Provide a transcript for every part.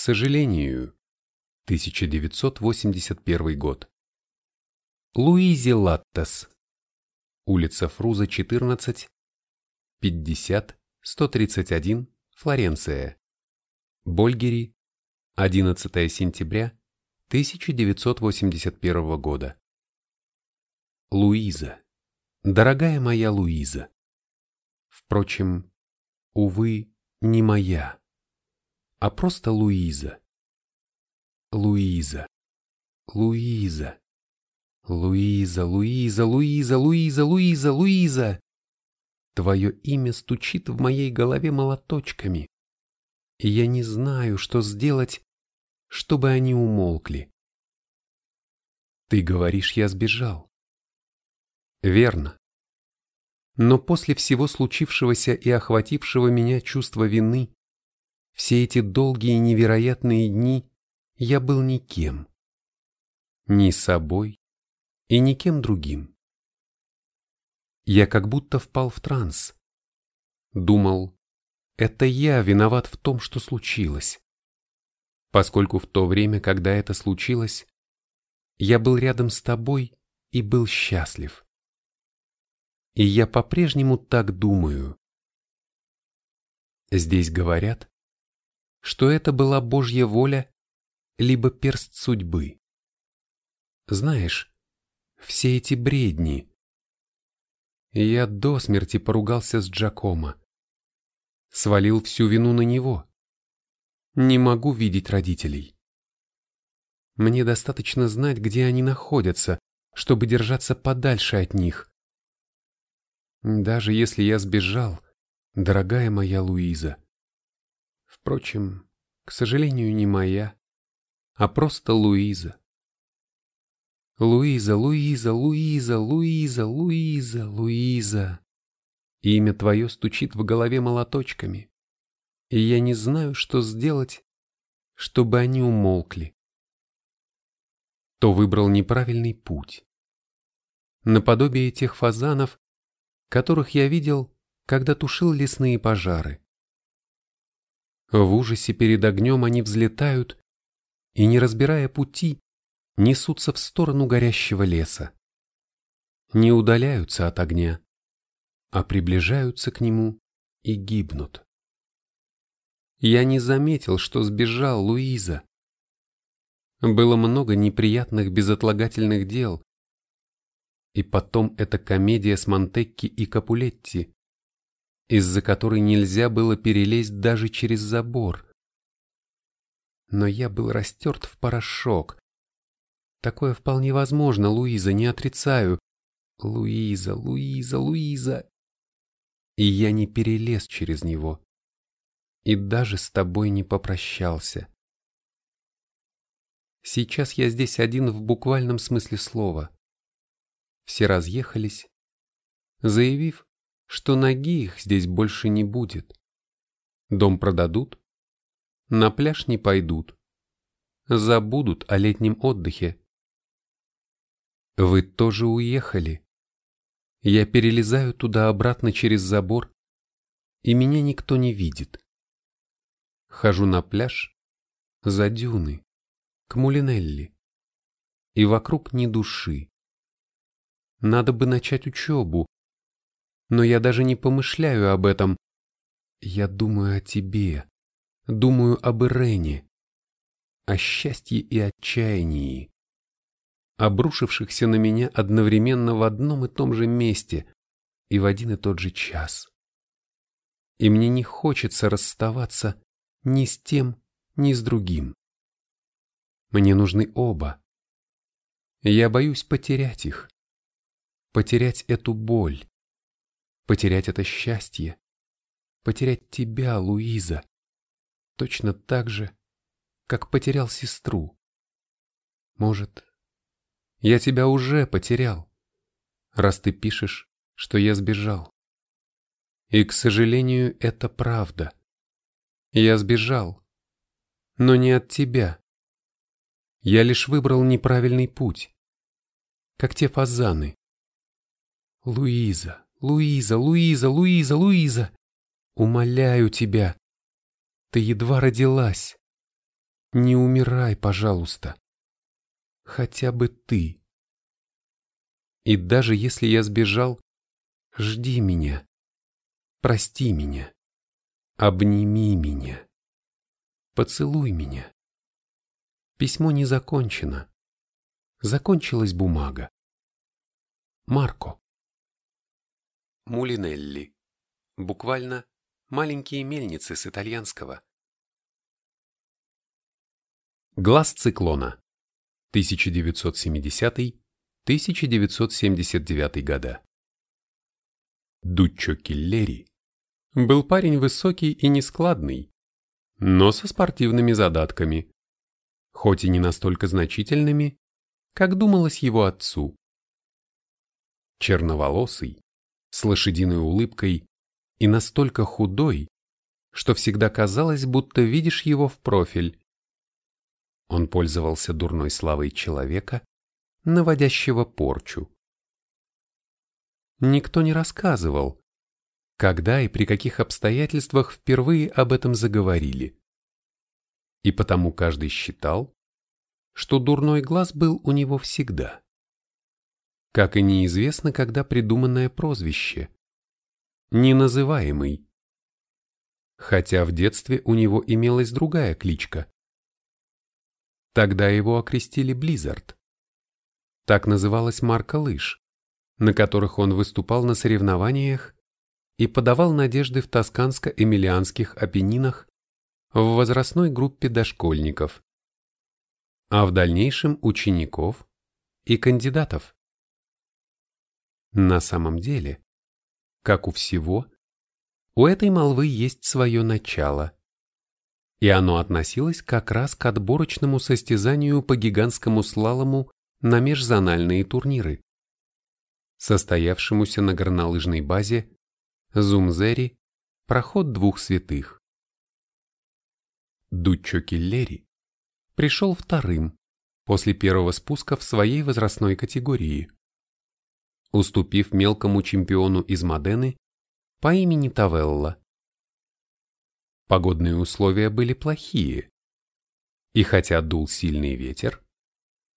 сожалению, 1981 год. Луизи Латтес. Улица Фруза, 14, 50, 131, Флоренция. Больгери, 11 сентября 1981 года. Луиза. Дорогая моя Луиза. Впрочем, увы, не моя, а просто Луиза. Луиза. Луиза. Луиза, Луиза, Луиза, Луиза, Луиза, Луиза. Твое имя стучит в моей голове молоточками, и я не знаю, что сделать, чтобы они умолкли. Ты говоришь, я сбежал. Верно. Но после всего случившегося и охватившего меня чувства вины, все эти долгие невероятные дни я был никем. Ни собой и никем другим. Я как будто впал в транс. Думал, это я виноват в том, что случилось. Поскольку в то время, когда это случилось, я был рядом с тобой и был счастлив. И я по-прежнему так думаю. Здесь говорят, что это была Божья воля либо перст судьбы. Знаешь, все эти бредни. Я до смерти поругался с Джакомо. Свалил всю вину на него. Не могу видеть родителей. Мне достаточно знать, где они находятся, чтобы держаться подальше от них. Даже если я сбежал, дорогая моя Луиза. Впрочем, к сожалению, не моя а просто Луиза. Луиза, Луиза, Луиза, Луиза, Луиза, Луиза. Имя твое стучит в голове молоточками, и я не знаю, что сделать, чтобы они умолкли. То выбрал неправильный путь. Наподобие тех фазанов, которых я видел, когда тушил лесные пожары. В ужасе перед огнем они взлетают и, не разбирая пути, несутся в сторону горящего леса. Не удаляются от огня, а приближаются к нему и гибнут. Я не заметил, что сбежал Луиза. Было много неприятных безотлагательных дел. И потом эта комедия с Монтекки и Капулетти, из-за которой нельзя было перелезть даже через забор но я был растерт в порошок. Такое вполне возможно, Луиза, не отрицаю. Луиза, Луиза, Луиза. И я не перелез через него. И даже с тобой не попрощался. Сейчас я здесь один в буквальном смысле слова. Все разъехались, заявив, что ноги их здесь больше не будет. Дом продадут, на пляж не пойдут. Забудут о летнем отдыхе. Вы тоже уехали. Я перелезаю туда-обратно через забор, и меня никто не видит. Хожу на пляж, за дюны, к Мулинелли, и вокруг ни души. Надо бы начать учебу, но я даже не помышляю об этом. Я думаю о тебе, Думаю об Ирене, о счастье и отчаянии, обрушившихся на меня одновременно в одном и том же месте и в один и тот же час. И мне не хочется расставаться ни с тем, ни с другим. Мне нужны оба. Я боюсь потерять их, потерять эту боль, потерять это счастье, потерять тебя, Луиза точно так же, как потерял сестру. Может, я тебя уже потерял, раз ты пишешь, что я сбежал. И, к сожалению, это правда. Я сбежал, но не от тебя. Я лишь выбрал неправильный путь, как те фазаны. Луиза, Луиза, Луиза, Луиза, Луиза, умоляю тебя, ты едва родилась. Не умирай, пожалуйста. Хотя бы ты. И даже если я сбежал, жди меня. Прости меня. Обними меня. Поцелуй меня. Письмо не закончено. Закончилась бумага. Марко. Мулинелли. Буквально маленькие мельницы с итальянского. Глаз циклона. 1970-1979 года. Дуччо Киллери был парень высокий и нескладный, но со спортивными задатками, хоть и не настолько значительными, как думалось его отцу. Черноволосый, с лошадиной улыбкой и настолько худой, что всегда казалось, будто видишь его в профиль. Он пользовался дурной славой человека, наводящего порчу. Никто не рассказывал, когда и при каких обстоятельствах впервые об этом заговорили. И потому каждый считал, что дурной глаз был у него всегда. Как и неизвестно, когда придуманное прозвище. Неназываемый. Хотя в детстве у него имелась другая кличка Тогда его окрестили Близзард. Так называлась марка лыж, на которых он выступал на соревнованиях и подавал надежды в тосканско-эмилианских Апеннинах в возрастной группе дошкольников, а в дальнейшем учеников и кандидатов. На самом деле, как у всего, у этой молвы есть свое начало – и оно относилось как раз к отборочному состязанию по гигантскому слалому на межзональные турниры, состоявшемуся на горнолыжной базе Зумзери «Проход двух святых». Дуччо Киллери пришел вторым после первого спуска в своей возрастной категории, уступив мелкому чемпиону из Модены по имени Тавелла. Погодные условия были плохие. И хотя дул сильный ветер,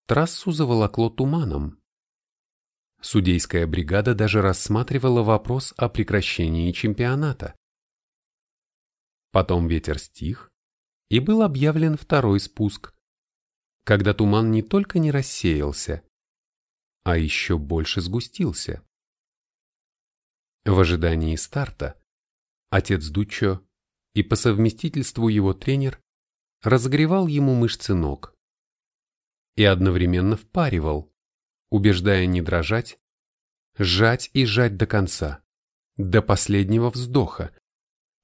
трассу заволокло туманом. Судейская бригада даже рассматривала вопрос о прекращении чемпионата. Потом ветер стих, и был объявлен второй спуск, когда туман не только не рассеялся, а еще больше сгустился. В ожидании старта отец Дуччо и по совместительству его тренер разогревал ему мышцы ног и одновременно впаривал, убеждая не дрожать, сжать и сжать до конца, до последнего вздоха,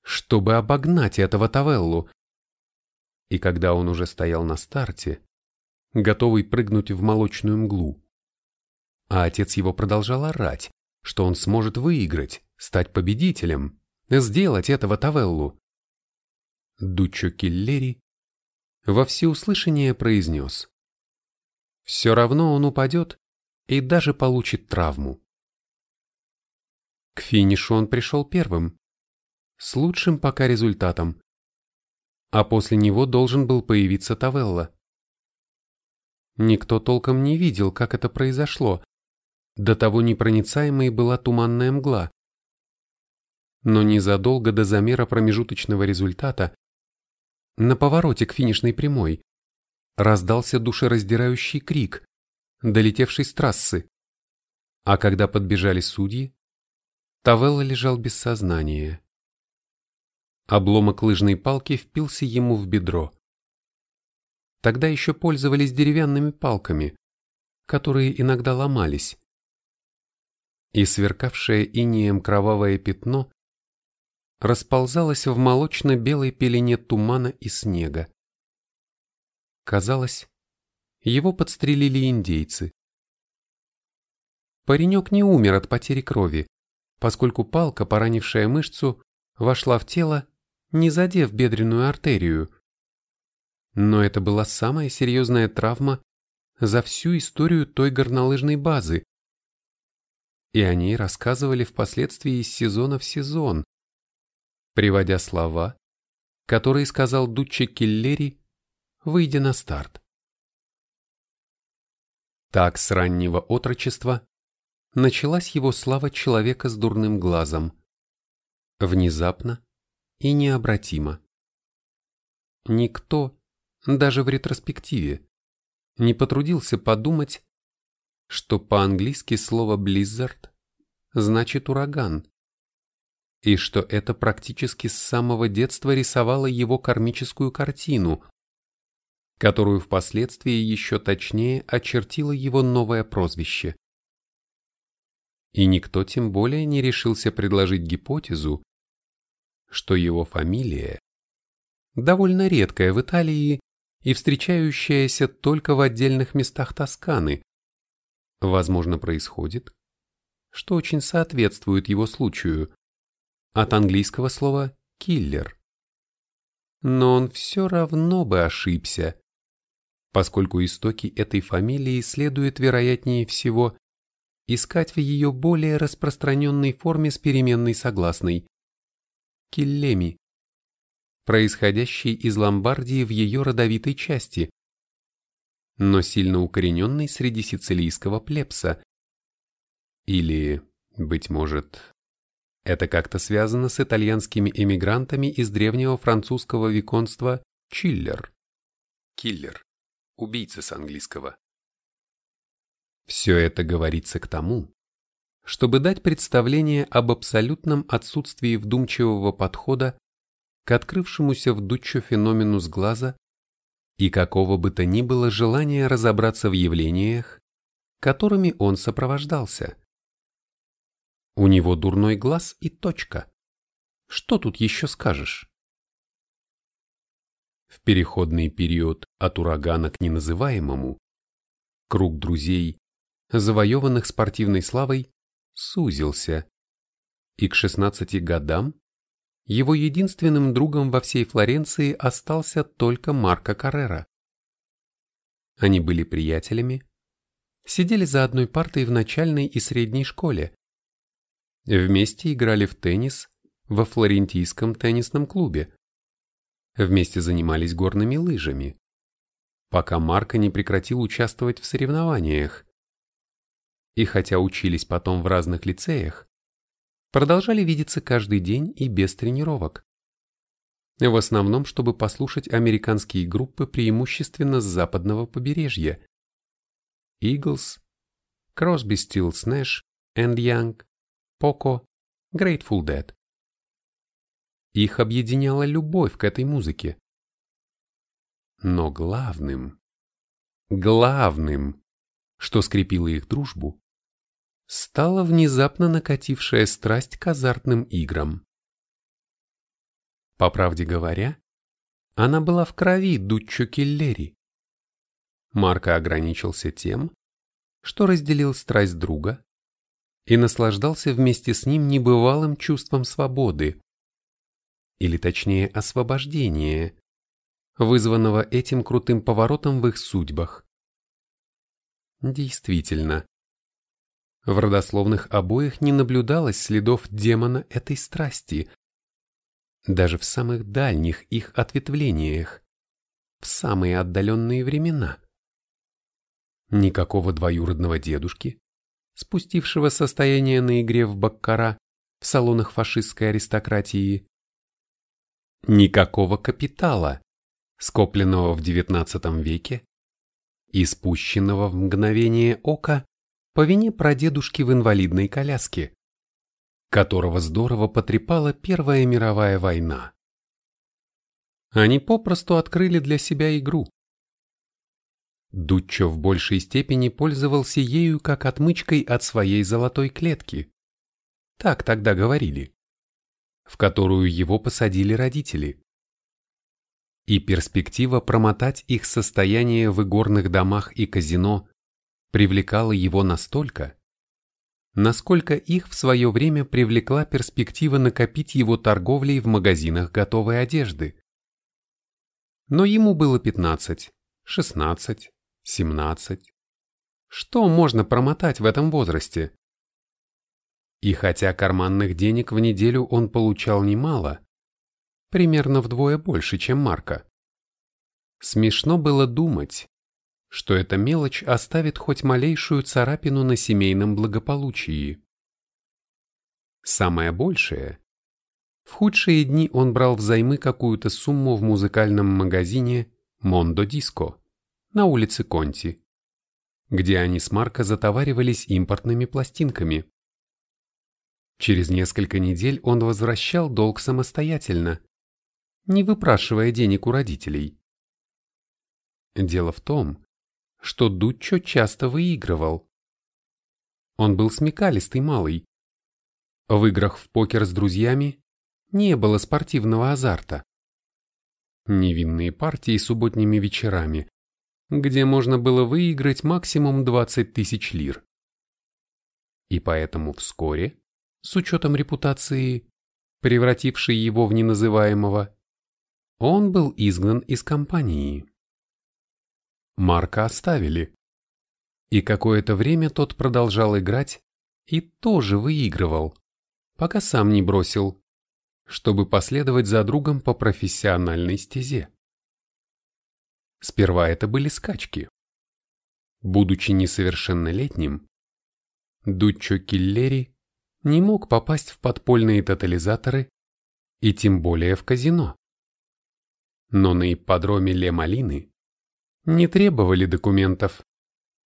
чтобы обогнать этого Тавеллу. И когда он уже стоял на старте, готовый прыгнуть в молочную мглу, а отец его продолжал орать, что он сможет выиграть, стать победителем, сделать этого Тавеллу, Дуччо Киллери, во всеуслышание произнес. Все равно он упадет и даже получит травму. К финишу он пришел первым, с лучшим пока результатом, а после него должен был появиться Тавелла. Никто толком не видел, как это произошло, до того непроницаемой была туманная мгла. Но незадолго до замера промежуточного результата на повороте к финишной прямой, раздался душераздирающий крик, долетевший с трассы. А когда подбежали судьи, Тавелла лежал без сознания. Обломок лыжной палки впился ему в бедро. Тогда еще пользовались деревянными палками, которые иногда ломались. И сверкавшее инеем кровавое пятно расползалась в молочно-белой пелене тумана и снега. Казалось, его подстрелили индейцы. Паренек не умер от потери крови, поскольку палка, поранившая мышцу, вошла в тело, не задев бедренную артерию. Но это была самая серьезная травма за всю историю той горнолыжной базы. И о ней рассказывали впоследствии из сезона в сезон, приводя слова, которые сказал Дучче Киллери выйдя на старт. Так с раннего отрочества началась его слава человека с дурным глазом. Внезапно и необратимо. Никто, даже в ретроспективе, не потрудился подумать, что по-английски слово «blizzard» значит «ураган», и что это практически с самого детства рисовало его кармическую картину, которую впоследствии еще точнее очертило его новое прозвище. И никто тем более не решился предложить гипотезу, что его фамилия, довольно редкая в Италии и встречающаяся только в отдельных местах Тосканы, возможно, происходит, что очень соответствует его случаю, от английского слова «киллер». Но он все равно бы ошибся, поскольку истоки этой фамилии следует, вероятнее всего, искать в ее более распространенной форме с переменной согласной – киллеми, происходящей из Ломбардии в ее родовитой части, но сильно укорененной среди сицилийского плебса. Или, быть может, это как-то связано с итальянскими эмигрантами из древнего французского виконства Чиллер. Киллер убийца с английского. Все это говорится к тому, чтобы дать представление об абсолютном отсутствии вдумчивого подхода к открывшемуся в Дуччо феномену с глаза и какого бы то ни было желания разобраться в явлениях, которыми он сопровождался. У него дурной глаз и точка. Что тут еще скажешь? В переходный период от урагана к неназываемому круг друзей, завоеванных спортивной славой, сузился, и к 16 годам его единственным другом во всей Флоренции остался только Марко Каррера. Они были приятелями, сидели за одной партой в начальной и средней школе, вместе играли в теннис во флорентийском теннисном клубе, вместе занимались горными лыжами, пока Марко не прекратил участвовать в соревнованиях. И хотя учились потом в разных лицеях, продолжали видеться каждый день и без тренировок. В основном, чтобы послушать американские группы преимущественно с западного побережья. Eagles, Crosby, Stills, Nash, and Young, Poco, Grateful Dead. Их объединяла любовь к этой музыке. Но главным, главным, что скрепило их дружбу, стала внезапно накатившая страсть к азартным играм. По правде говоря, она была в крови Дуччо Киллери. Марко ограничился тем, что разделил страсть друга и наслаждался вместе с ним небывалым чувством свободы, или точнее освобождения, вызванного этим крутым поворотом в их судьбах. Действительно, в родословных обоих не наблюдалось следов демона этой страсти, даже в самых дальних их ответвлениях, в самые отдаленные времена. Никакого двоюродного дедушки, спустившего состояние на игре в баккара в салонах фашистской аристократии, Никакого капитала, скопленного в XIX веке и спущенного в мгновение ока по вине прадедушки в инвалидной коляске, которого здорово потрепала Первая мировая война. Они попросту открыли для себя игру. Дуччо в большей степени пользовался ею как отмычкой от своей золотой клетки. Так тогда говорили в которую его посадили родители. И перспектива промотать их состояние в игорных домах и казино привлекала его настолько, насколько их в свое время привлекла перспектива накопить его торговлей в магазинах готовой одежды. Но ему было 15, 16, 17. Что можно промотать в этом возрасте? И хотя карманных денег в неделю он получал немало, примерно вдвое больше, чем Марка, Смешно было думать, что эта мелочь оставит хоть малейшую царапину на семейном благополучии. Самое большее. В худшие дни он брал взаймы какую-то сумму в музыкальном магазине «Мондо Диско» на улице Конти, где они с Марко затоваривались импортными пластинками. Через несколько недель он возвращал долг самостоятельно, не выпрашивая денег у родителей. Дело в том, что Дуччо часто выигрывал. Он был смекалистый малый. В играх в покер с друзьями не было спортивного азарта. Невинные партии субботними вечерами, где можно было выиграть максимум 20 тысяч лир. И поэтому вскоре с учетом репутации, превратившей его в неназываемого, он был изгнан из компании. Марка оставили. И какое-то время тот продолжал играть и тоже выигрывал, пока сам не бросил, чтобы последовать за другом по профессиональной стезе. Сперва это были скачки. Будучи несовершеннолетним, Дуччо Киллери не мог попасть в подпольные тотализаторы и тем более в казино. Но на ипподроме Ле Малины не требовали документов.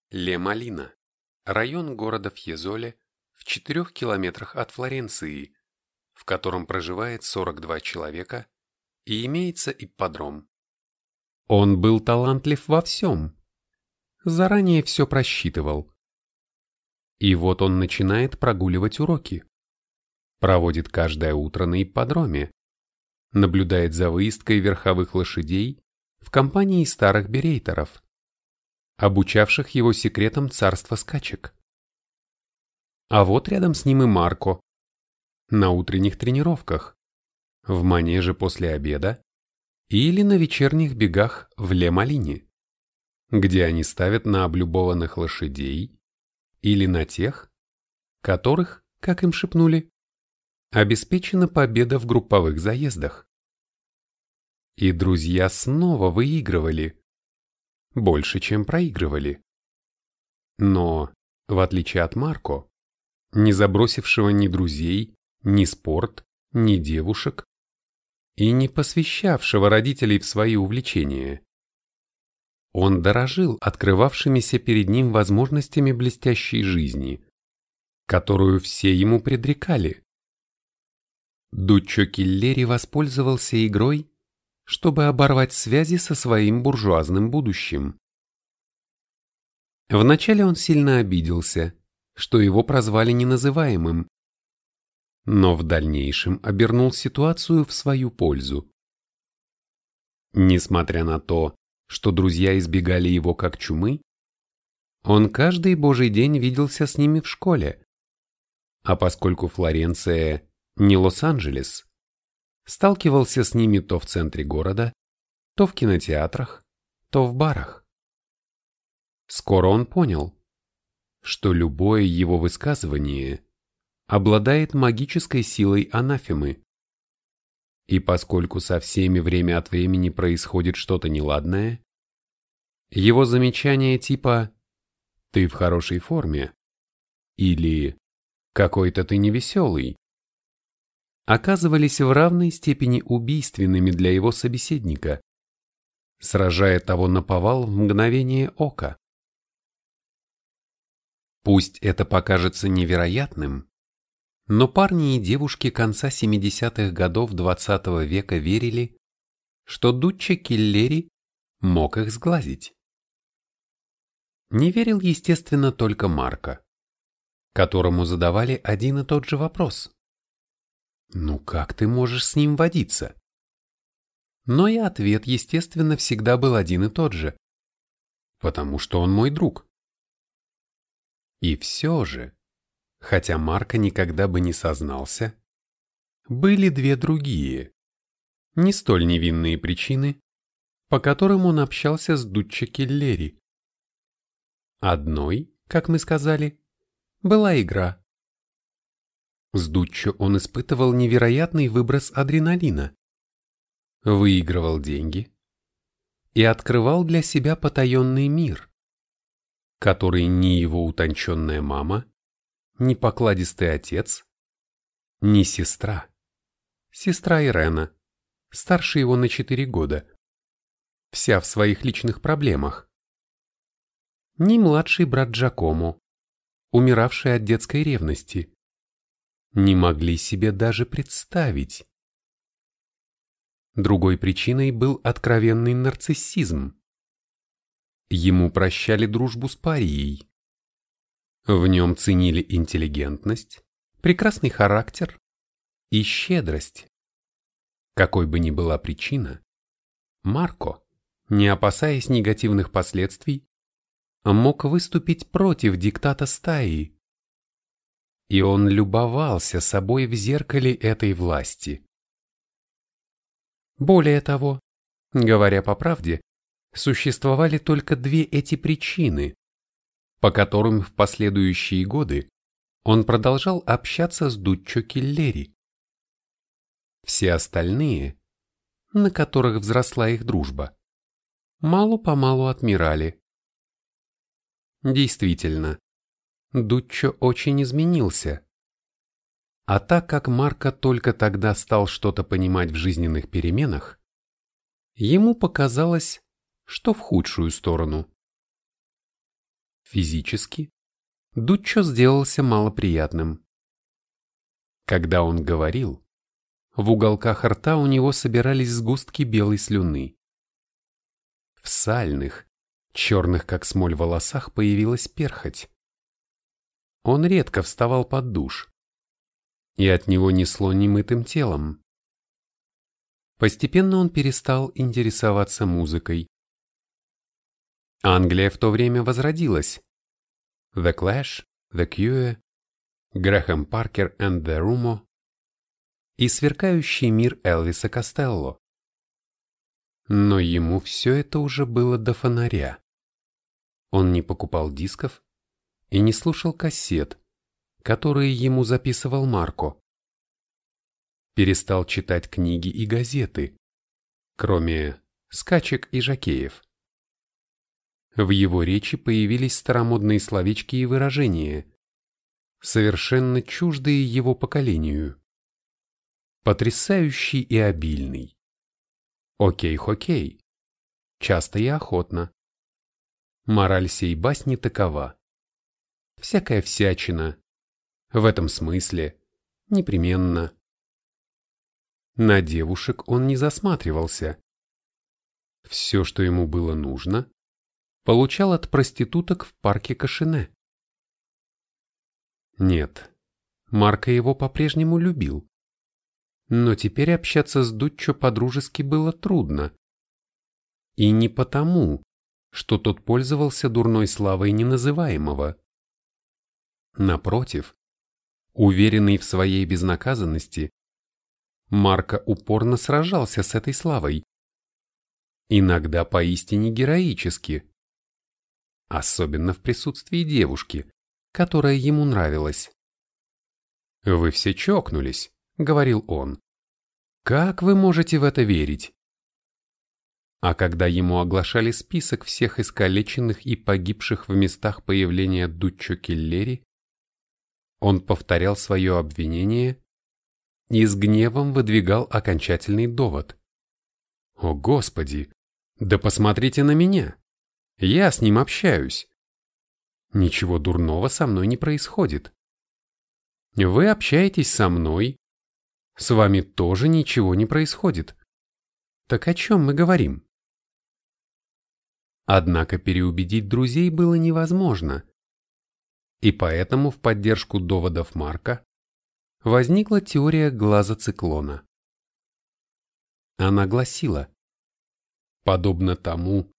Ле Малина – район города Фьезоле в четырех километрах от Флоренции, в котором проживает 42 человека и имеется ипподром. Он был талантлив во всем. Заранее все просчитывал. И вот он начинает прогуливать уроки. Проводит каждое утро на ипподроме. Наблюдает за выездкой верховых лошадей в компании старых берейтеров, обучавших его секретам царства скачек. А вот рядом с ним и Марко. На утренних тренировках, в манеже после обеда или на вечерних бегах в Ле-Малине, где они ставят на облюбованных лошадей или на тех, которых, как им шепнули, обеспечена победа в групповых заездах. И друзья снова выигрывали. Больше, чем проигрывали. Но, в отличие от Марко, не забросившего ни друзей, ни спорт, ни девушек, и не посвящавшего родителей в свои увлечения, он дорожил открывавшимися перед ним возможностями блестящей жизни, которую все ему предрекали. Дуччо Киллери воспользовался игрой, чтобы оборвать связи со своим буржуазным будущим. Вначале он сильно обиделся, что его прозвали неназываемым, но в дальнейшем обернул ситуацию в свою пользу. Несмотря на то, что друзья избегали его как чумы, он каждый божий день виделся с ними в школе. А поскольку Флоренция не Лос-Анджелес, сталкивался с ними то в центре города, то в кинотеатрах, то в барах. Скоро он понял, что любое его высказывание обладает магической силой анафемы. И поскольку со всеми время от времени происходит что-то неладное, его замечания типа «ты в хорошей форме» или «какой-то ты невеселый» оказывались в равной степени убийственными для его собеседника, сражая того на повал в мгновение ока. Пусть это покажется невероятным, но парни и девушки конца 70-х годов XX -го века верили, что Дуччо Киллери мог их сглазить. Не верил, естественно, только Марко, которому задавали один и тот же вопрос. «Ну как ты можешь с ним водиться?» Но и ответ, естественно, всегда был один и тот же. «Потому что он мой друг». И все же, хотя Марко никогда бы не сознался, были две другие, не столь невинные причины, по которым он общался с Дуччо Келлери. Одной, как мы сказали, была игра. С Дуччо он испытывал невероятный выброс адреналина, выигрывал деньги, и открывал для себя потаенный мир, который ни его утонченная мама, ни покладистый отец, ни сестра, сестра Ирена, старше его на четыре года, вся в своих личных проблемах, ни младший брат Джакому, умиравший от детской ревности, не могли себе даже представить. Другой причиной был откровенный нарциссизм. Ему прощали дружбу с парией. В нем ценили интеллигентность, прекрасный характер и щедрость. Какой бы ни была причина, Марко, не опасаясь негативных последствий, мог выступить против диктата стаи. И он любовался собой в зеркале этой власти. Более того, говоря по правде, существовали только две эти причины, по которым в последующие годы он продолжал общаться с Дуччо Киллери. Все остальные, на которых взросла их дружба, мало-помалу отмирали. Действительно, Дуччо очень изменился. А так как Марко только тогда стал что-то понимать в жизненных переменах, ему показалось, что в худшую сторону. Физически Дуччо сделался малоприятным. Когда он говорил, в уголках рта у него собирались сгустки белой слюны. В сальных, черных как смоль волосах появилась перхоть. Он редко вставал под душ, и от него несло немытым телом. Постепенно он перестал интересоваться музыкой. Англия в то время возродилась. The Clash, The Cure, Грэхэм Паркер and The Rumo и сверкающий мир Элвиса Костелло. Но ему все это уже было до фонаря. Он не покупал дисков и не слушал кассет, которые ему записывал Марко. Перестал читать книги и газеты, кроме скачек и жакеев. В его речи появились старомодные словечки и выражения, совершенно чуждые его поколению. Потрясающий и обильный. Окей-хокей. Часто и охотно. Мораль сей басни такова. Всякая всячина. В этом смысле. Непременно. На девушек он не засматривался. Все, что ему было нужно, получал от проституток в парке Кашине. Нет, Марко его по-прежнему любил. Но теперь общаться с Дуччо по-дружески было трудно. И не потому, что тот пользовался дурной славой неназываемого. Напротив, уверенный в своей безнаказанности, Марко упорно сражался с этой славой. Иногда поистине героически. Особенно в присутствии девушки, которая ему нравилась. «Вы все чокнулись», — говорил он. «Как вы можете в это верить?» А когда ему оглашали список всех искалеченных и погибших в местах появления Дуччо Киллери, он повторял свое обвинение и с гневом выдвигал окончательный довод. «О, Господи! Да посмотрите на меня! Я с ним общаюсь! Ничего дурного со мной не происходит. Вы общаетесь со мной, с вами тоже ничего не происходит. Так о чем мы говорим?» Однако переубедить друзей было невозможно. И поэтому в поддержку доводов Марка возникла теория глаза циклона. Она гласила, подобно тому,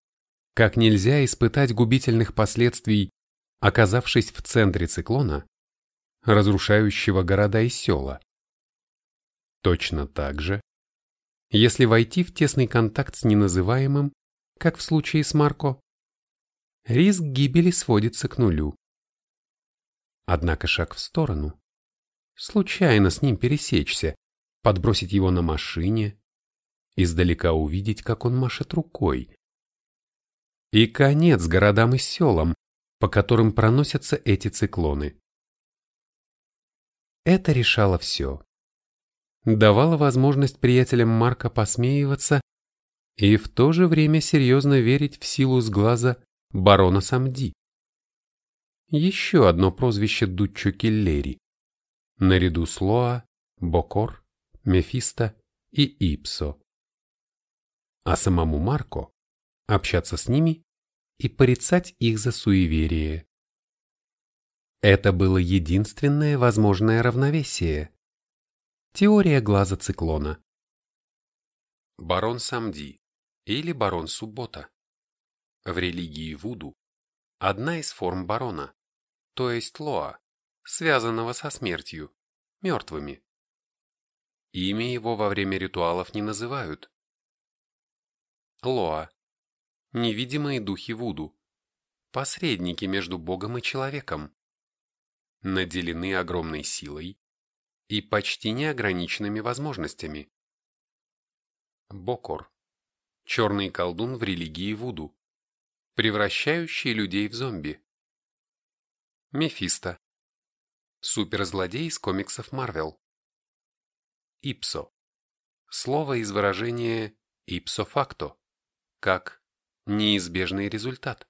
как нельзя испытать губительных последствий, оказавшись в центре циклона, разрушающего города и села. Точно так же, если войти в тесный контакт с неназываемым, как в случае с Марко, риск гибели сводится к нулю. Однако шаг в сторону, случайно с ним пересечься, подбросить его на машине, издалека увидеть, как он машет рукой, И конец городам и селам, по которым проносятся эти циклоны. Это решало все. Давало возможность приятелям Марка посмеиваться и в то же время серьезно верить в силу сглаза барона Самди. Еще одно прозвище Дуччо Киллери, наряду с Лоа, Бокор, Мефисто и Ипсо. А самому Марко общаться с ними и порицать их за суеверие. Это было единственное возможное равновесие. Теория глаза циклона. Барон Самди или барон Суббота. В религии Вуду одна из форм барона, то есть Лоа, связанного со смертью, мертвыми. Имя его во время ритуалов не называют. Лоа. Невидимые духи Вуду. Посредники между Богом и человеком. Наделены огромной силой и почти неограниченными возможностями. Бокор. Черный колдун в религии Вуду, превращающий людей в зомби. Мефисто. Суперзлодей из комиксов Марвел. Ипсо. Слово из выражения «ipso facto», как «неизбежный результат».